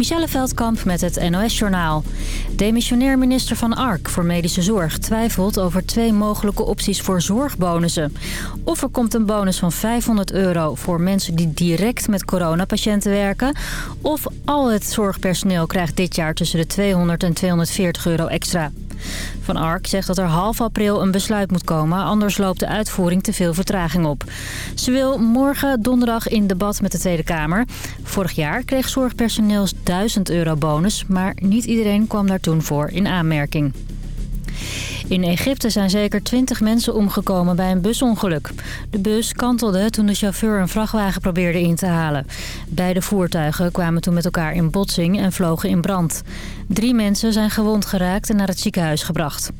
Michelle Veldkamp met het NOS-journaal. Demissionair minister Van Ark voor Medische Zorg twijfelt over twee mogelijke opties voor zorgbonussen. Of er komt een bonus van 500 euro voor mensen die direct met coronapatiënten werken... of al het zorgpersoneel krijgt dit jaar tussen de 200 en 240 euro extra. Van Ark zegt dat er half april een besluit moet komen, anders loopt de uitvoering te veel vertraging op. Ze wil morgen donderdag in debat met de Tweede Kamer. Vorig jaar kreeg zorgpersoneel 1000 euro bonus, maar niet iedereen kwam daar toen voor in aanmerking. In Egypte zijn zeker 20 mensen omgekomen bij een busongeluk. De bus kantelde toen de chauffeur een vrachtwagen probeerde in te halen. Beide voertuigen kwamen toen met elkaar in botsing en vlogen in brand. Drie mensen zijn gewond geraakt en naar het ziekenhuis gebracht.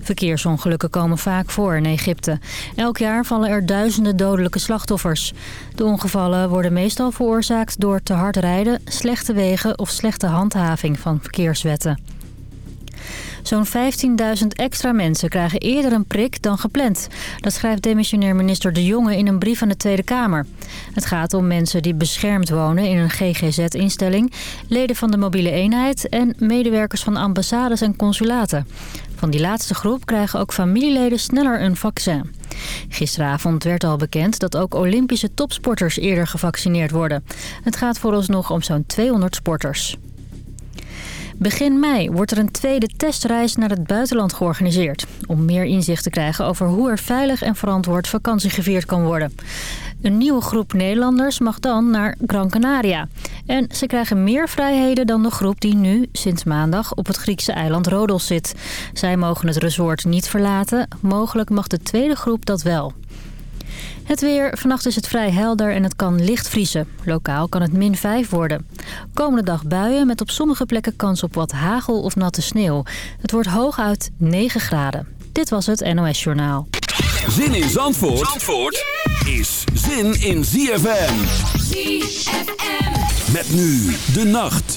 Verkeersongelukken komen vaak voor in Egypte. Elk jaar vallen er duizenden dodelijke slachtoffers. De ongevallen worden meestal veroorzaakt door te hard rijden, slechte wegen of slechte handhaving van verkeerswetten. Zo'n 15.000 extra mensen krijgen eerder een prik dan gepland. Dat schrijft demissionair minister De Jonge in een brief aan de Tweede Kamer. Het gaat om mensen die beschermd wonen in een GGZ-instelling... leden van de mobiele eenheid en medewerkers van ambassades en consulaten. Van die laatste groep krijgen ook familieleden sneller een vaccin. Gisteravond werd al bekend dat ook Olympische topsporters eerder gevaccineerd worden. Het gaat vooralsnog om zo'n 200 sporters. Begin mei wordt er een tweede testreis naar het buitenland georganiseerd... om meer inzicht te krijgen over hoe er veilig en verantwoord vakantie gevierd kan worden. Een nieuwe groep Nederlanders mag dan naar Gran Canaria. En ze krijgen meer vrijheden dan de groep die nu, sinds maandag, op het Griekse eiland Rodos zit. Zij mogen het resort niet verlaten. Mogelijk mag de tweede groep dat wel. Het weer. Vannacht is het vrij helder en het kan licht vriezen. Lokaal kan het min 5 worden. Komende dag buien met op sommige plekken kans op wat hagel of natte sneeuw. Het wordt hooguit 9 graden. Dit was het NOS Journaal. Zin in Zandvoort, Zandvoort is zin in ZFM. ZFM. Met nu de nacht.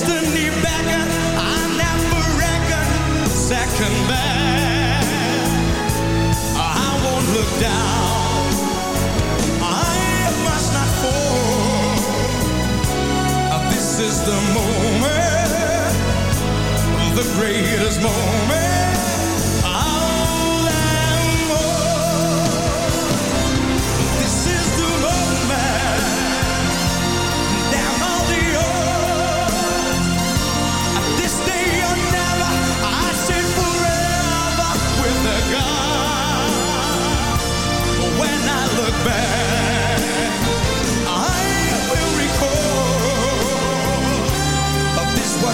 Destiny beckon, I never reckon second best. I won't look down. I must not fall. This is the moment, the greatest moment.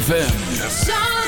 ZFM.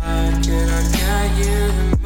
Can I get you.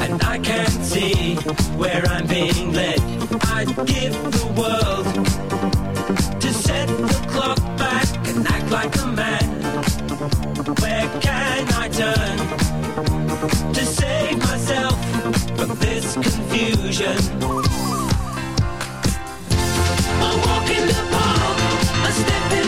and I can't see where I'm being led. I'd give the world to set the clock back and act like a man. Where can I turn to save myself from this confusion? I walk in the park, I step in